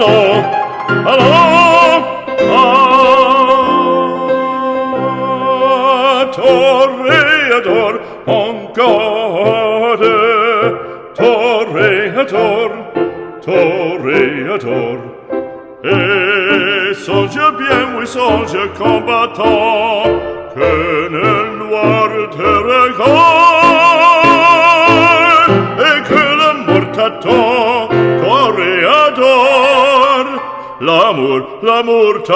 Oh. Tout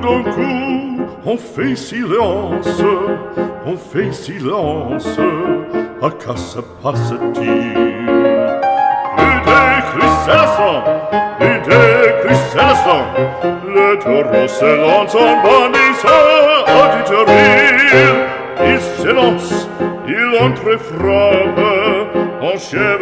d'un coup, on fait silence, on fait silence, à quoi se passe-t-il? Russelons en bandis aditerir, il silence, il entrefrappe, en chef